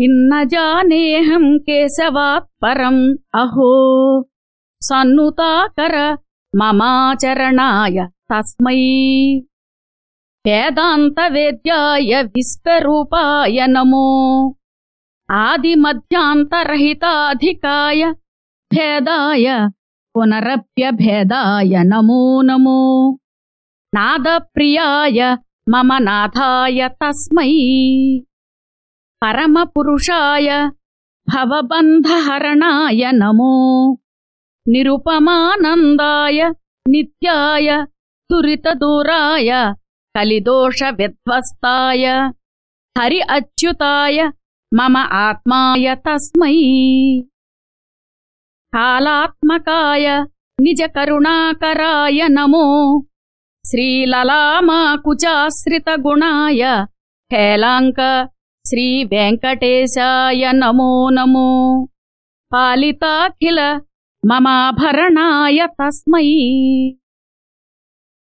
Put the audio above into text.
किन्न जानेऽहम् जानेहं केशवात् परम् अहो सन्नुताकर ममाचरणाय तस्मै वेदान्तवेद्याय विश्वरूपाय नमो आदिमध्यान्तरहिताधिकाय भेदाय पुनरप्यभेदाय नमो नमो नादप्रियाय मम नाथाय तस्मै పరమపురుషాయ భవబంధహరణాయ నమో. నిరుపమానందాయ నిత్యాయ తురితదూరాయ కలిదోష విధ్వస్తాయ హరి అచ్యుతాయ మమ ఆత్మాయ తస్మై. కాలాత్మకాయ నిజకరుణాకరాయ నమో. శ్రీలలామాకుచాశ్రిత గుణాయ హేలాంక శ్రీ వెంకటేశాయ నమో నమో పాలితాఖిల మమాభరణాయ తస్మై